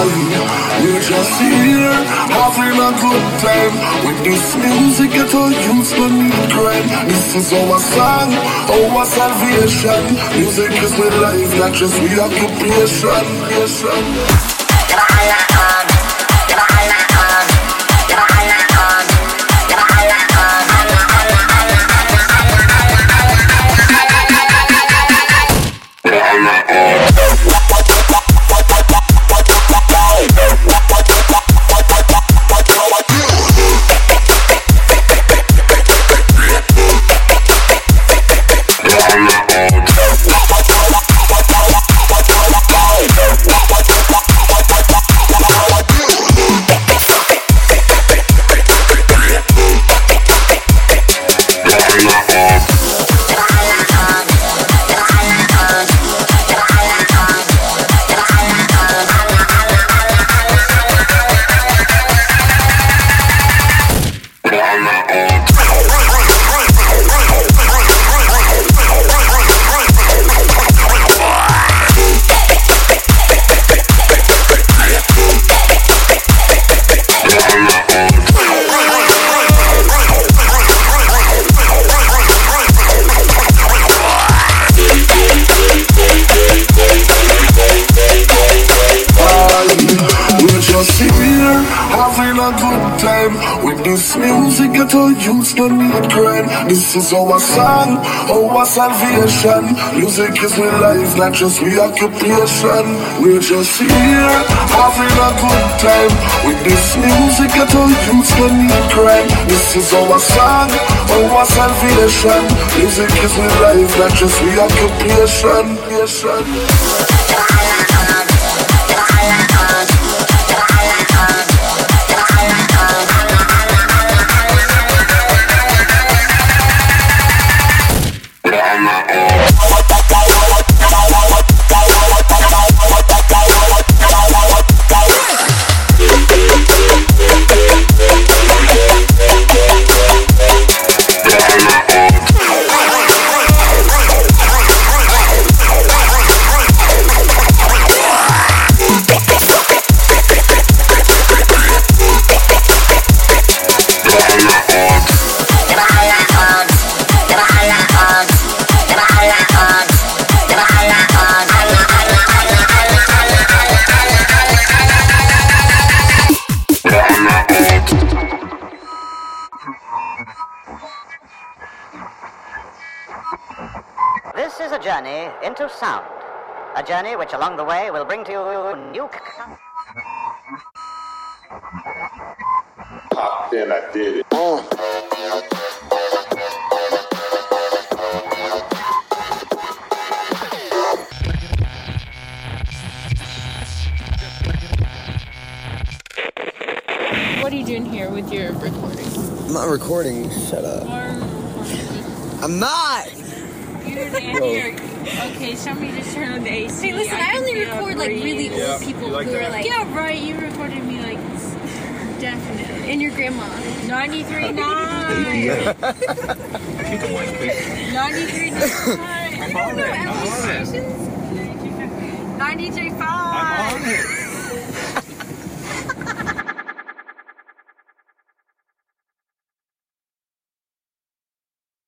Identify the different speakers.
Speaker 1: valley. We're just here having a good time. With this music, get all youths don't need crime. This is our song, our salvation. Music is the life, not just reoccupation. This music. Get our youth no need crime. This is our song, our salvation. Music is my life, not just my occupation. We're just here having a good time with this music. Get our youth no need crime. This is our song, our salvation. Music is my life, not just my occupation.
Speaker 2: Journey into sound. A journey which along the way will bring to you new. c- ah,
Speaker 3: popped in, I did it. Oh.
Speaker 4: What are you doing here with your recording?
Speaker 5: I'm not recording. Shut up. I'm not.
Speaker 4: Okay, somebody just turn on the AC.
Speaker 6: Hey, listen, I, only record like really old people who are like
Speaker 4: Yeah, right. You recorded me like definitely.
Speaker 6: and your grandma.
Speaker 4: 93 9. 93 9. 93 5.